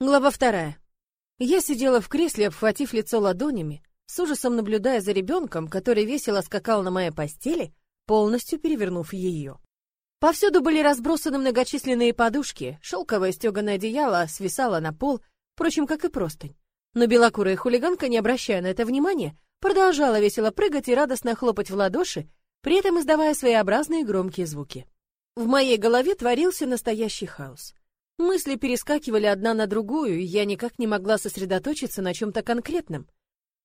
Глава вторая. Я сидела в кресле, обхватив лицо ладонями, с ужасом наблюдая за ребенком, который весело скакал на моей постели, полностью перевернув ее. Повсюду были разбросаны многочисленные подушки, шелковое стеганое одеяло свисало на пол, впрочем, как и простынь. Но белокурая хулиганка, не обращая на это внимания, продолжала весело прыгать и радостно хлопать в ладоши, при этом издавая своеобразные громкие звуки. В моей голове творился настоящий хаос. Мысли перескакивали одна на другую, и я никак не могла сосредоточиться на чем-то конкретном.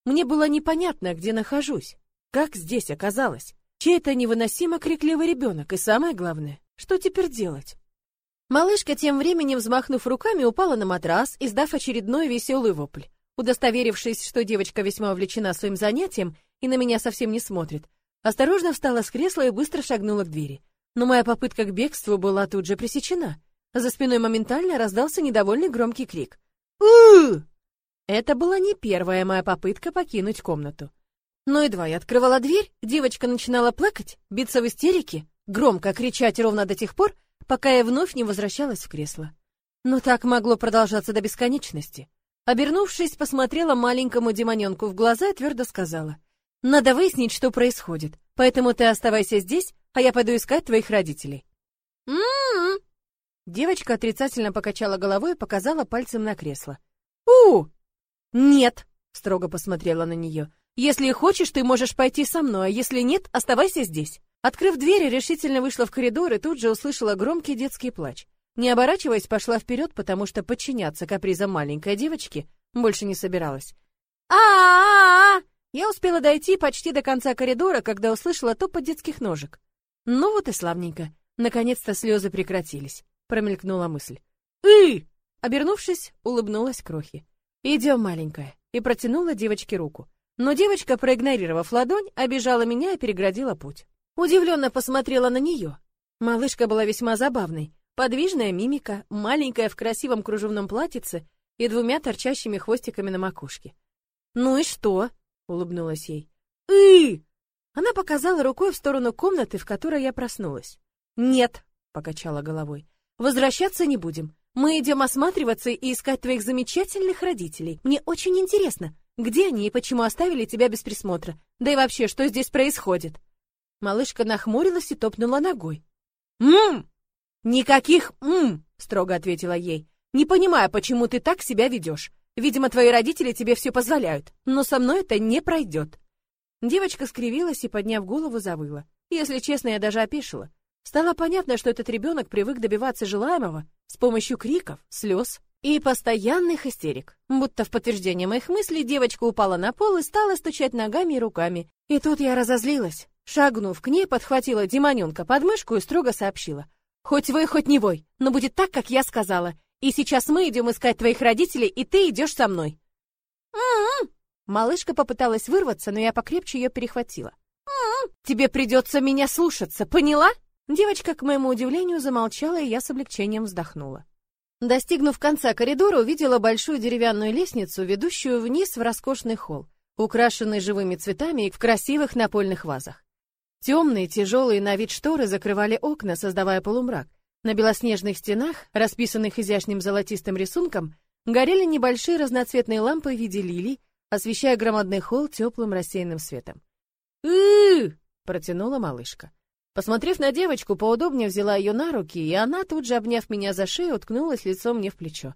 Мне было непонятно, где нахожусь, как здесь оказалось, чей это невыносимо крикливый ребенок, и самое главное, что теперь делать? Малышка тем временем, взмахнув руками, упала на матрас, издав очередной веселый вопль. Удостоверившись, что девочка весьма увлечена своим занятием и на меня совсем не смотрит, осторожно встала с кресла и быстро шагнула к двери. Но моя попытка к бегству была тут же пресечена. За спиной моментально раздался недовольный громкий крик. у Это была не первая моя попытка покинуть комнату. Но едва я открывала дверь, девочка начинала плакать, биться в истерике, громко кричать ровно до тех пор, пока я вновь не возвращалась в кресло. Но так могло продолжаться до бесконечности. Обернувшись, посмотрела маленькому демоненку в глаза и твердо сказала. «Надо выяснить, что происходит, поэтому ты оставайся здесь, а я пойду искать твоих родителей». Девочка отрицательно покачала головой и показала пальцем на кресло. «У! Нет!» — строго посмотрела на нее. «Если хочешь, ты можешь пойти со мной, а если нет, оставайся здесь». Открыв дверь, решительно вышла в коридор и тут же услышала громкий детский плач. Не оборачиваясь, пошла вперед, потому что подчиняться капризам маленькой девочки больше не собиралась. а а, -а, Я успела дойти почти до конца коридора, когда услышала топот детских ножек. Ну вот и славненько. Наконец-то слезы прекратились промелькнула мысль. «И!» Обернувшись, улыбнулась Крохи. «Идем, маленькая», и протянула девочке руку. Но девочка, проигнорировав ладонь, обижала меня и переградила путь. Удивленно посмотрела на нее. Малышка была весьма забавной. Подвижная мимика, маленькая в красивом кружевном платьице и двумя торчащими хвостиками на макушке. «Ну и что?» — улыбнулась ей. «И!» Она показала рукой в сторону комнаты, в которой я проснулась. «Нет», — покачала головой. Возвращаться не будем. Мы идем осматриваться и искать твоих замечательных родителей. Мне очень интересно, где они и почему оставили тебя без присмотра. Да и вообще, что здесь происходит?» Малышка нахмурилась и топнула ногой. «Мм! Никаких «мм!» — строго ответила ей. «Не понимаю, почему ты так себя ведешь. Видимо, твои родители тебе все позволяют, но со мной это не пройдет». Девочка скривилась и, подняв голову, завыла. Если честно, я даже опешила. Стало понятно, что этот ребенок привык добиваться желаемого с помощью криков, слез и постоянных истерик. Будто в подтверждение моих мыслей девочка упала на пол и стала стучать ногами и руками. И тут я разозлилась. Шагнув к ней, подхватила демоненка под мышку и строго сообщила. «Хоть вы, хоть не вой, но будет так, как я сказала. И сейчас мы идем искать твоих родителей, и ты идешь со мной». «М-м-м!» Малышка попыталась вырваться, но я покрепче ее перехватила. «М-м! «Тебе придется меня слушаться, поняла?» Девочка, к моему удивлению, замолчала, и я с облегчением вздохнула. Достигнув конца коридора, увидела большую деревянную лестницу, ведущую вниз в роскошный холл, украшенный живыми цветами и в красивых напольных вазах. Темные, тяжелые на вид шторы закрывали окна, создавая полумрак. На белоснежных стенах, расписанных изящным золотистым рисунком, горели небольшие разноцветные лампы в виде лилий, освещая громадный холл теплым рассеянным светом. «Ы-ы-ы!» протянула малышка. Посмотрев на девочку, поудобнее взяла ее на руки, и она, тут же обняв меня за шею, уткнулась лицом мне в плечо.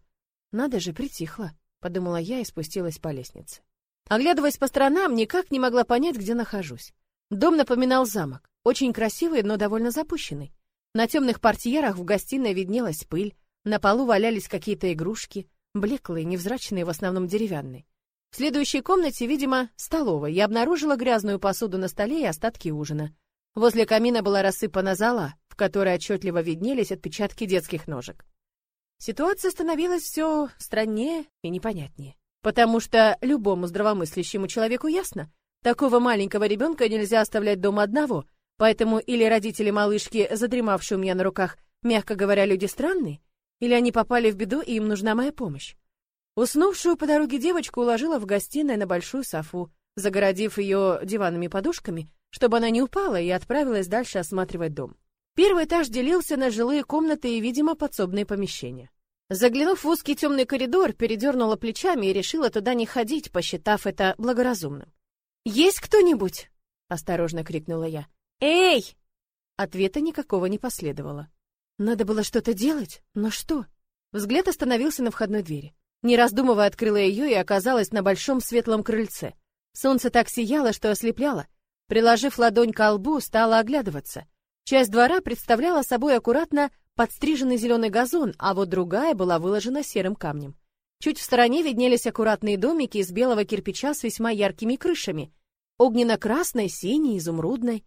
«Надо же, притихла», — подумала я и спустилась по лестнице. Оглядываясь по сторонам, никак не могла понять, где нахожусь. Дом напоминал замок, очень красивый, но довольно запущенный. На темных портьерах в гостиной виднелась пыль, на полу валялись какие-то игрушки, блеклые, невзрачные, в основном деревянные. В следующей комнате, видимо, столовой, я обнаружила грязную посуду на столе и остатки ужина — Возле камина была рассыпана зала, в которой отчетливо виднелись отпечатки детских ножек. Ситуация становилась все страннее и непонятнее. Потому что любому здравомыслящему человеку ясно, такого маленького ребенка нельзя оставлять дома одного, поэтому или родители малышки, задремавшие у меня на руках, мягко говоря, люди странные, или они попали в беду и им нужна моя помощь. Уснувшую по дороге девочку уложила в гостиной на большую софу, загородив ее диванными подушками, чтобы она не упала и отправилась дальше осматривать дом. Первый этаж делился на жилые комнаты и, видимо, подсобные помещения. Заглянув в узкий темный коридор, передернула плечами и решила туда не ходить, посчитав это благоразумным. «Есть кто-нибудь?» — осторожно крикнула я. «Эй!» Ответа никакого не последовало. Надо было что-то делать, но что? Взгляд остановился на входной двери. Не раздумывая, открыла ее и оказалась на большом светлом крыльце. Солнце так сияло, что ослепляло. Приложив ладонь к лбу, стала оглядываться. Часть двора представляла собой аккуратно подстриженный зеленый газон, а вот другая была выложена серым камнем. Чуть в стороне виднелись аккуратные домики из белого кирпича с весьма яркими крышами. Огненно-красной, синей, изумрудной.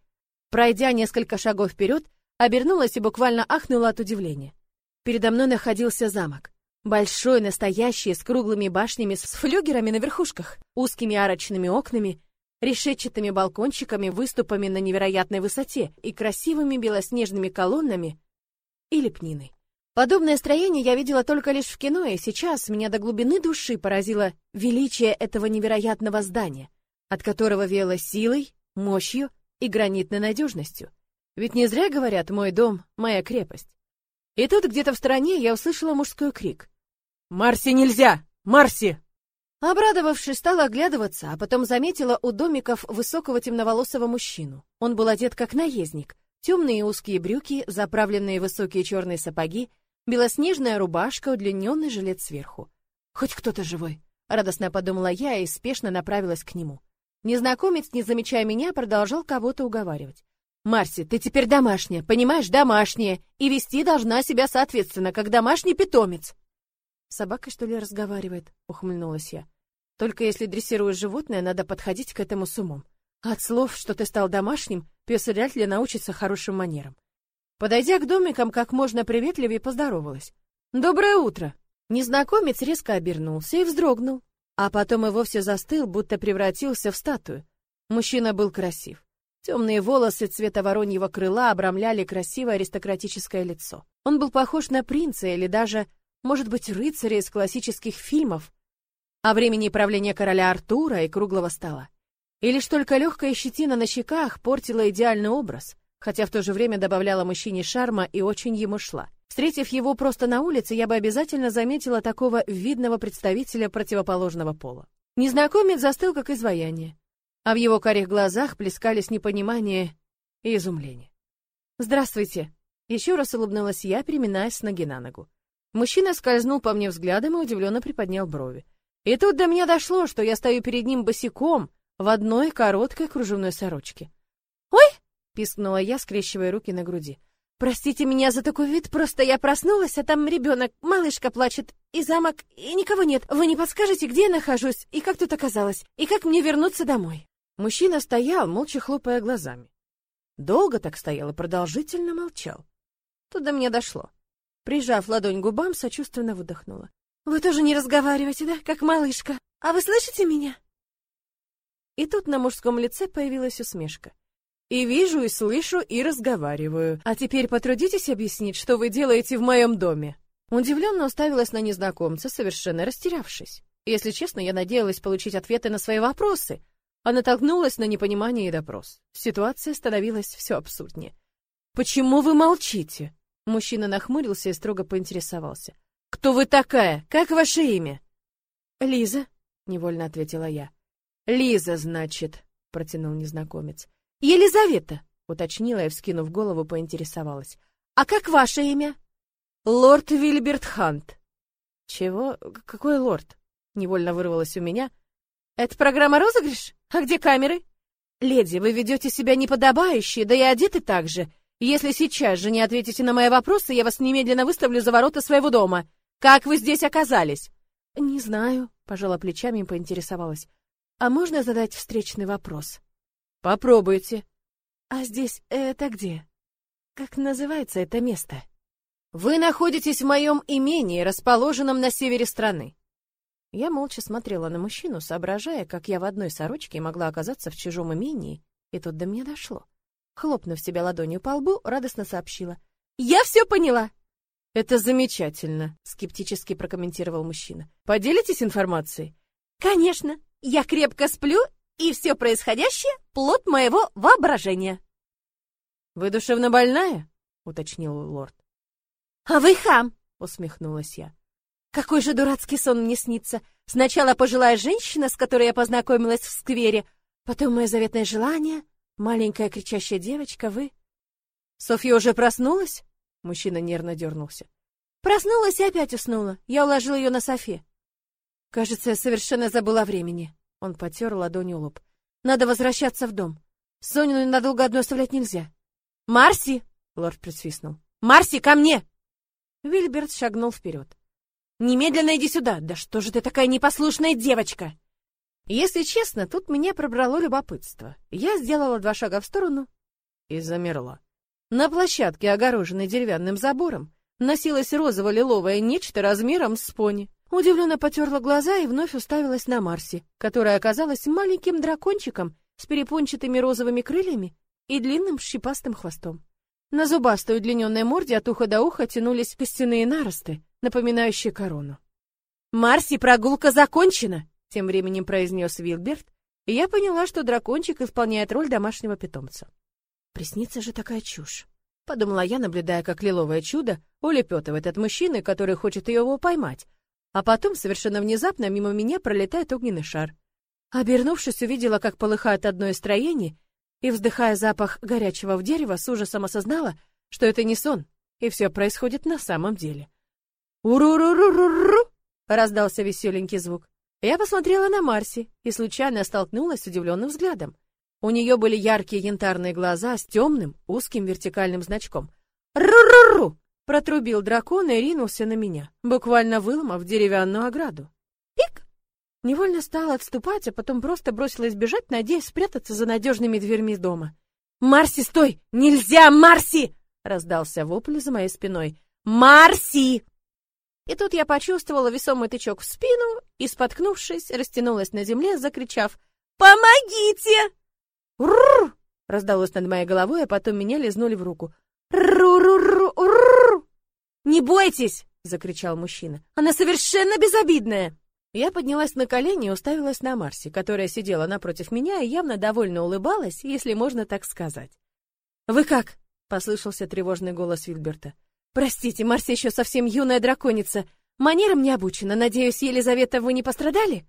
Пройдя несколько шагов вперед, обернулась и буквально ахнула от удивления. Передо мной находился замок. Большой, настоящий, с круглыми башнями, с флюгерами на верхушках, узкими арочными окнами решетчатыми балкончиками, выступами на невероятной высоте и красивыми белоснежными колоннами и лепниной. Подобное строение я видела только лишь в кино, и сейчас меня до глубины души поразило величие этого невероятного здания, от которого веяло силой, мощью и гранитной надежностью. Ведь не зря говорят «мой дом — моя крепость». И тут где-то в стороне я услышала мужской крик. «Марси нельзя! Марси!» Обрадовавшись, стала оглядываться, а потом заметила у домиков высокого темноволосого мужчину. Он был одет как наездник. Темные узкие брюки, заправленные высокие черные сапоги, белоснежная рубашка, удлиненный жилет сверху. «Хоть кто-то живой!» — радостно подумала я и спешно направилась к нему. Незнакомец, не замечая меня, продолжал кого-то уговаривать. «Марси, ты теперь домашняя, понимаешь, домашняя, и вести должна себя соответственно, как домашний питомец!» Собакой, что ли, разговаривает?» — ухмыльнулась я. «Только если дрессируешь животное, надо подходить к этому с умом. От слов, что ты стал домашним, пес вряд ли научится хорошим манерам». Подойдя к домикам, как можно приветливее поздоровалась. «Доброе утро!» Незнакомец резко обернулся и вздрогнул, а потом и вовсе застыл, будто превратился в статую. Мужчина был красив. Темные волосы цвета вороньего крыла обрамляли красивое аристократическое лицо. Он был похож на принца или даже может быть, рыцаря из классических фильмов, о времени правления короля Артура и круглого стола. И лишь только легкая щетина на щеках портила идеальный образ, хотя в то же время добавляла мужчине шарма и очень ему шла. Встретив его просто на улице, я бы обязательно заметила такого видного представителя противоположного пола. Незнакомец застыл как изваяние, а в его карих глазах плескались непонимание и изумление. «Здравствуйте!» Еще раз улыбнулась я, переминаясь с ноги на ногу. Мужчина скользнул по мне взглядом и удивленно приподнял брови. И тут до меня дошло, что я стою перед ним босиком в одной короткой кружевной сорочке. «Ой!» — пискнула я, скрещивая руки на груди. «Простите меня за такой вид, просто я проснулась, а там ребенок, малышка плачет, и замок, и никого нет. Вы не подскажете, где я нахожусь, и как тут оказалось, и как мне вернуться домой?» Мужчина стоял, молча хлопая глазами. Долго так стоял и продолжительно молчал. Тут до меня дошло. Прижав ладонь к губам, сочувственно выдохнула. «Вы тоже не разговариваете, да, как малышка? А вы слышите меня?» И тут на мужском лице появилась усмешка. «И вижу, и слышу, и разговариваю. А теперь потрудитесь объяснить, что вы делаете в моем доме?» Удивленно уставилась на незнакомца, совершенно растерявшись. Если честно, я надеялась получить ответы на свои вопросы, а натолкнулась на непонимание и допрос. Ситуация становилась все абсурднее. «Почему вы молчите?» Мужчина нахмурился и строго поинтересовался. «Кто вы такая? Как ваше имя?» «Лиза», — невольно ответила я. «Лиза, значит», — протянул незнакомец. «Елизавета», — уточнила и, вскинув голову, поинтересовалась. «А как ваше имя?» «Лорд Вильберт Хант». «Чего? Какой лорд?» — невольно вырвалось у меня. «Это программа розыгрыш? А где камеры?» «Леди, вы ведете себя неподобающе, да и одеты так же. Если сейчас же не ответите на мои вопросы, я вас немедленно выставлю за ворота своего дома. Как вы здесь оказались? Не знаю, пожала плечами и поинтересовалась. А можно задать встречный вопрос? Попробуйте. А здесь это где? Как называется это место? Вы находитесь в моем имении, расположенном на севере страны. Я молча смотрела на мужчину, соображая, как я в одной сорочке могла оказаться в чужом имении, и тут до меня дошло. Хлопнув себя ладонью по лбу, радостно сообщила. «Я все поняла!» «Это замечательно», — скептически прокомментировал мужчина. «Поделитесь информацией?» «Конечно! Я крепко сплю, и все происходящее — плод моего воображения!» «Вы душевно больная?» — уточнил лорд. «А вы хам!» — усмехнулась я. Какой же дурацкий сон мне снится. Сначала пожилая женщина, с которой я познакомилась в сквере, потом мое заветное желание, маленькая кричащая девочка, вы. Софья уже проснулась? Мужчина нервно дернулся. Проснулась и опять уснула. Я уложил ее на софе. Кажется, я совершенно забыла времени. Он потер ладонью лоб. Надо возвращаться в дом. Соню надолго одну оставлять нельзя. Марси! Лорд присвистнул. Марси, ко мне! Вильберт шагнул вперед. Немедленно иди сюда. Да что же ты такая непослушная девочка? Если честно, тут меня пробрало любопытство. Я сделала два шага в сторону и замерла. На площадке, огороженной деревянным забором, носилось розово-лиловое нечто размером с пони. Удивленно потерла глаза и вновь уставилась на Марси, которая оказалась маленьким дракончиком с перепончатыми розовыми крыльями и длинным шипастым хвостом. На зубастой удлиненной морде от уха до уха тянулись костяные наросты, напоминающие корону. «Марси, прогулка закончена!» — тем временем произнес Вилберт, и я поняла, что дракончик исполняет роль домашнего питомца. «Приснится же такая чушь!» — подумала я, наблюдая, как лиловое чудо улепетывает от мужчины, который хочет его поймать, а потом совершенно внезапно мимо меня пролетает огненный шар. Обернувшись, увидела, как полыхает одно из строений, и, вздыхая запах горячего в дерево, с ужасом осознала, что это не сон, и все происходит на самом деле. «Уру-ру-ру-ру-ру!» — раздался веселенький звук. Я посмотрела на Марси и случайно столкнулась с удивленным взглядом. У нее были яркие янтарные глаза с темным, узким вертикальным значком. «Ру-ру-ру!» — протрубил дракон и ринулся на меня, буквально выломав деревянную ограду. «Пик!» Невольно стала отступать, а потом просто бросилась бежать, надеясь спрятаться за надежными дверьми дома. «Марси, стой! Нельзя, Марси!» — раздался вопль за моей спиной. «Марси!» И тут я почувствовала весомый тычок в спину и, споткнувшись, растянулась на земле, закричав «Помогите!» «Рррр!» — раздалось над моей головой, а потом меня лизнули в руку. «Рррррррррр!» «Не бойтесь!» — закричал мужчина. «Она совершенно безобидная!» Я поднялась на колени и уставилась на Марси, которая сидела напротив меня и явно довольно улыбалась, если можно так сказать. «Вы как?» — послышался тревожный голос Вильберта. «Простите, Марси еще совсем юная драконица. Манерам не обучена. Надеюсь, Елизавета, вы не пострадали?»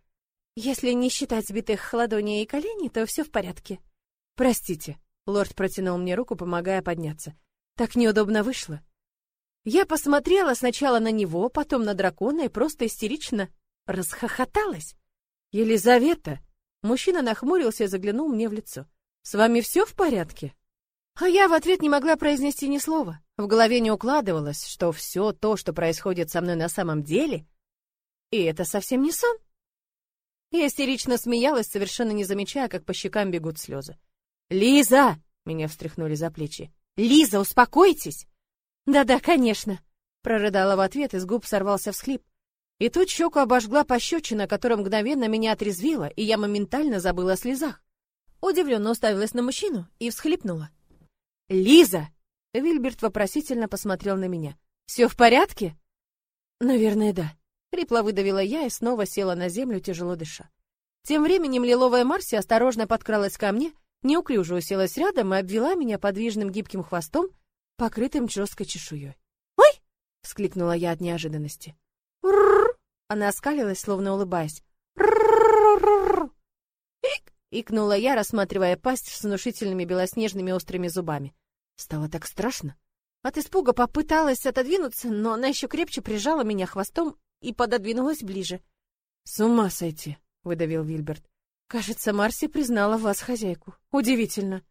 «Если не считать сбитых ладоней и коленей, то все в порядке». «Простите», — лорд протянул мне руку, помогая подняться. «Так неудобно вышло». Я посмотрела сначала на него, потом на дракона и просто истерично расхохоталась. «Елизавета!» Мужчина нахмурился и заглянул мне в лицо. «С вами все в порядке?» А я в ответ не могла произнести ни слова. В голове не укладывалось, что все то, что происходит со мной на самом деле, и это совсем не сон. Я истерично смеялась, совершенно не замечая, как по щекам бегут слезы. «Лиза!» — меня встряхнули за плечи. «Лиза, успокойтесь!» «Да-да, конечно!» — прорыдала в ответ, и с губ сорвался всхлип. И тут щеку обожгла пощечина, которая мгновенно меня отрезвила, и я моментально забыла о слезах. Удивленно уставилась на мужчину и всхлипнула. «Лиза!» — Вильберт вопросительно посмотрел на меня. «Все в порядке?» «Наверное, да». Хрипло выдавила я и снова села на землю, тяжело дыша. Тем временем лиловая Марси осторожно подкралась ко мне, неуклюже уселась рядом и обвела меня подвижным гибким хвостом, покрытым жесткой чешуей. «Ой!» — вскликнула я от неожиданности. Она оскалилась, словно улыбаясь. «Ик!» — икнула я, рассматривая пасть с внушительными белоснежными острыми зубами. Стало так страшно. От испуга попыталась отодвинуться, но она еще крепче прижала меня хвостом и пододвинулась ближе. «С ума сойти!» — выдавил Вильберт. «Кажется, Марси признала вас хозяйку. Удивительно!»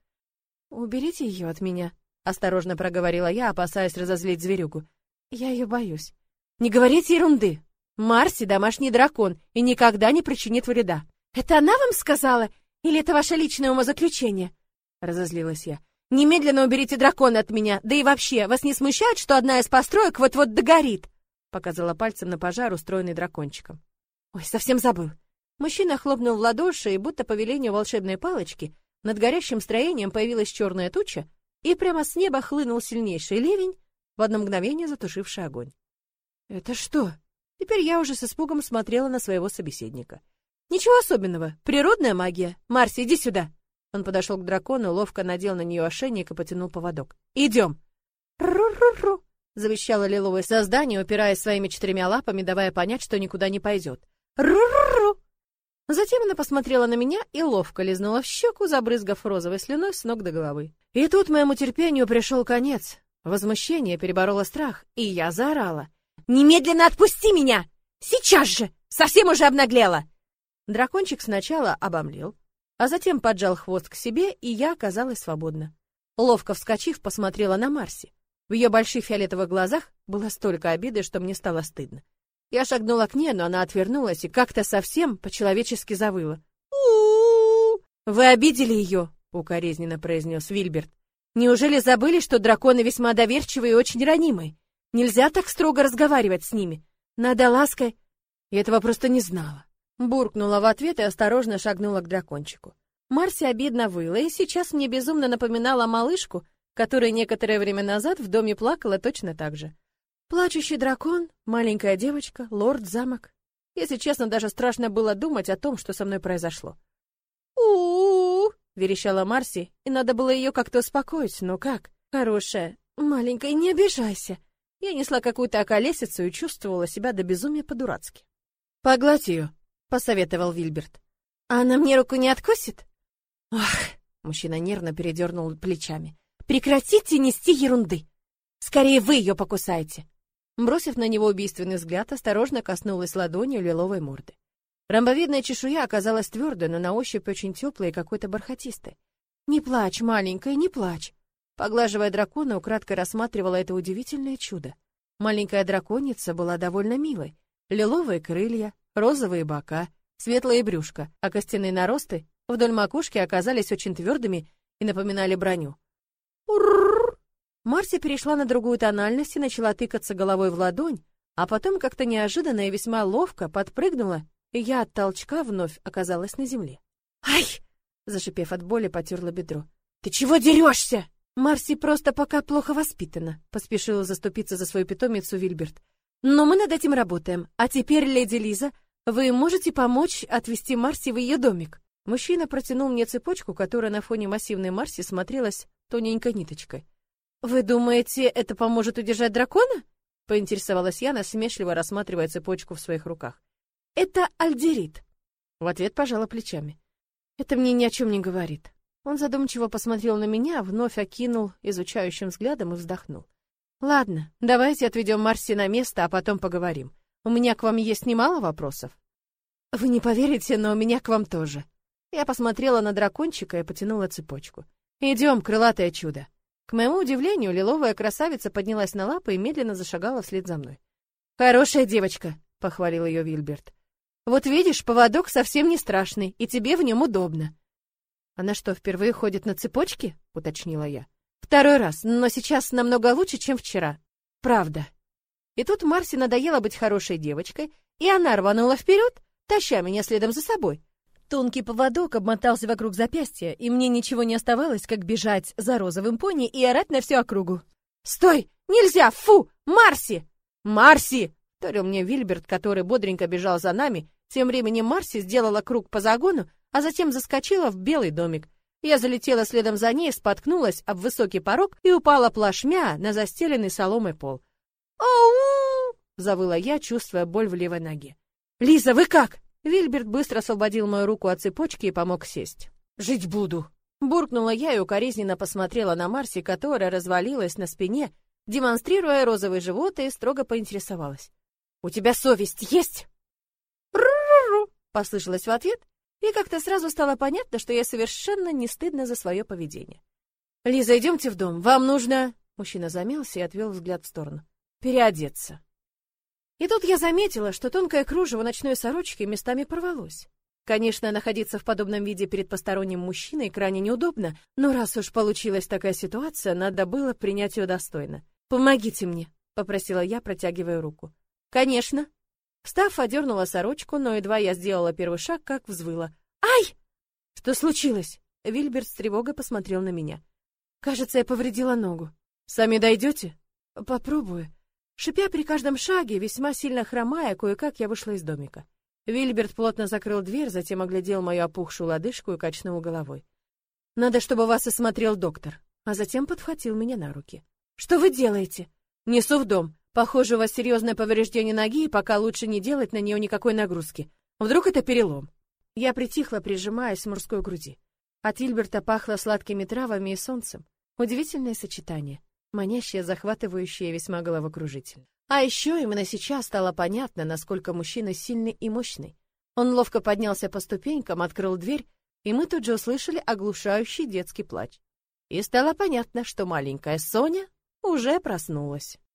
«Уберите ее от меня», — осторожно проговорила я, опасаясь разозлить зверюгу. «Я ее боюсь». «Не говорите ерунды!» Марси — домашний дракон и никогда не причинит вреда. Это она вам сказала? Или это ваше личное умозаключение? Разозлилась я. Немедленно уберите дракона от меня. Да и вообще, вас не смущает, что одна из построек вот-вот догорит? Показала пальцем на пожар, устроенный дракончиком. Ой, совсем забыл. Мужчина хлопнул в ладоши, и будто по велению волшебной палочки над горящим строением появилась черная туча, и прямо с неба хлынул сильнейший ливень, в одно мгновение затушивший огонь. «Это что?» Теперь я уже с испугом смотрела на своего собеседника. Ничего особенного, природная магия. Марси, иди сюда. Он подошел к дракону, ловко надел на нее ошейник и потянул поводок. Идем. Ру-ру-ру. завещало лиловое создание, упираясь своими четырьмя лапами, давая понять, что никуда не пойдет. Ру-ру-ру! Затем она посмотрела на меня и ловко лизнула в щеку, забрызгав розовой слюной с ног до головы. И тут моему терпению пришел конец. Возмущение перебороло страх, и я заорала. «Немедленно отпусти меня! Сейчас же! Совсем уже обнаглела!» Дракончик сначала обомлел, а затем поджал хвост к себе, и я оказалась свободна. Ловко вскочив, посмотрела на Марси. В ее больших фиолетовых глазах было столько обиды, что мне стало стыдно. Я шагнула к ней, но она отвернулась и как-то совсем по-человечески завыла. Вы обидели ее, укоризненно произнес Вильберт. Неужели забыли, что драконы весьма доверчивые и очень ранимые? Нельзя так строго разговаривать с ними. Надо лаской. Я этого просто не знала. Буркнула в ответ и осторожно шагнула к дракончику. Марси обидно выла, и сейчас мне безумно напоминала малышку, которая некоторое время назад в доме плакала точно так же. Плачущий дракон, маленькая девочка, лорд-замок. Если честно, даже страшно было думать о том, что со мной произошло. у верещала Марси, и надо было ее как-то успокоить, но как? Хорошая, маленькая, не обижайся. Я несла какую-то околесицу и чувствовала себя до безумия по-дурацки. «Погладь ее», — посоветовал Вильберт. «А она мне руку не откусит?» «Ах!» — мужчина нервно передернул плечами. «Прекратите нести ерунды! Скорее вы ее покусаете!» Бросив на него убийственный взгляд, осторожно коснулась ладонью лиловой морды. Ромбовидная чешуя оказалась твердой, но на ощупь очень теплой и какой-то бархатистой. «Не плачь, маленькая, не плачь!» Поглаживая дракона, украдкой рассматривала это удивительное чудо. Маленькая драконица была довольно милой. Лиловые крылья, розовые бока, светлое брюшко, а костяные наросты вдоль макушки оказались очень твердыми и напоминали броню. Марси перешла на другую тональность и начала тыкаться головой в ладонь, а потом как-то неожиданно и весьма ловко подпрыгнула, и я от толчка вновь оказалась на земле. «Ай!» — зашипев от боли, потерла бедро. «Ты чего дерешься?» «Марси просто пока плохо воспитана», — поспешила заступиться за свою питомицу Вильберт. «Но мы над этим работаем. А теперь, леди Лиза, вы можете помочь отвезти Марси в ее домик?» Мужчина протянул мне цепочку, которая на фоне массивной Марси смотрелась тоненькой ниточкой. «Вы думаете, это поможет удержать дракона?» — поинтересовалась я, насмешливо рассматривая цепочку в своих руках. «Это альдерит». В ответ пожала плечами. «Это мне ни о чем не говорит». Он задумчиво посмотрел на меня, вновь окинул изучающим взглядом и вздохнул. «Ладно, давайте отведем Марси на место, а потом поговорим. У меня к вам есть немало вопросов». «Вы не поверите, но у меня к вам тоже». Я посмотрела на дракончика и потянула цепочку. «Идем, крылатое чудо». К моему удивлению, лиловая красавица поднялась на лапы и медленно зашагала вслед за мной. «Хорошая девочка», — похвалил ее Вильберт. «Вот видишь, поводок совсем не страшный, и тебе в нем удобно». «Она что, впервые ходит на цепочке?» — уточнила я. «Второй раз, но сейчас намного лучше, чем вчера. Правда». И тут Марси надоело быть хорошей девочкой, и она рванула вперед, таща меня следом за собой. Тонкий поводок обмотался вокруг запястья, и мне ничего не оставалось, как бежать за розовым пони и орать на всю округу. «Стой! Нельзя! Фу! Марси!» «Марси!» — вторил мне Вильберт, который бодренько бежал за нами. Тем временем Марси сделала круг по загону, а затем заскочила в белый домик. Я залетела следом за ней, споткнулась об высокий порог и упала плашмя на застеленный соломой пол. «Ау!» — завыла я, чувствуя боль в левой ноге. «Лиза, вы как?» Вильберт быстро освободил мою руку от цепочки и помог сесть. «Жить буду!» Буркнула я и укоризненно посмотрела на Марси, которая развалилась на спине, демонстрируя розовый живот, и строго поинтересовалась. «У тебя совесть есть?» «Ру-ру-ру!» — послышалось в ответ, и как-то сразу стало понятно, что я совершенно не стыдна за свое поведение. «Лиза, идемте в дом, вам нужно...» Мужчина замялся и отвел взгляд в сторону. «Переодеться». И тут я заметила, что тонкое кружево ночной сорочки местами порвалось. Конечно, находиться в подобном виде перед посторонним мужчиной крайне неудобно, но раз уж получилась такая ситуация, надо было принять ее достойно. «Помогите мне», — попросила я, протягивая руку. «Конечно». Встав, одернула сорочку, но едва я сделала первый шаг, как взвыла. «Ай!» «Что случилось?» Вильберт с тревогой посмотрел на меня. «Кажется, я повредила ногу. Сами дойдете?» «Попробую». Шипя при каждом шаге, весьма сильно хромая, кое-как я вышла из домика. Вильберт плотно закрыл дверь, затем оглядел мою опухшую лодыжку и качнул головой. «Надо, чтобы вас осмотрел доктор», а затем подхватил меня на руки. «Что вы делаете?» Несу в дом. Похоже, у вас серьезное повреждение ноги, и пока лучше не делать на нее никакой нагрузки. Вдруг это перелом. Я притихла, прижимаясь к мужской груди. От Ильберта пахло сладкими травами и солнцем. Удивительное сочетание, манящее, захватывающее, весьма головокружительное. А еще именно сейчас стало понятно, насколько мужчина сильный и мощный. Он ловко поднялся по ступенькам, открыл дверь, и мы тут же услышали оглушающий детский плач. И стало понятно, что маленькая Соня уже проснулась.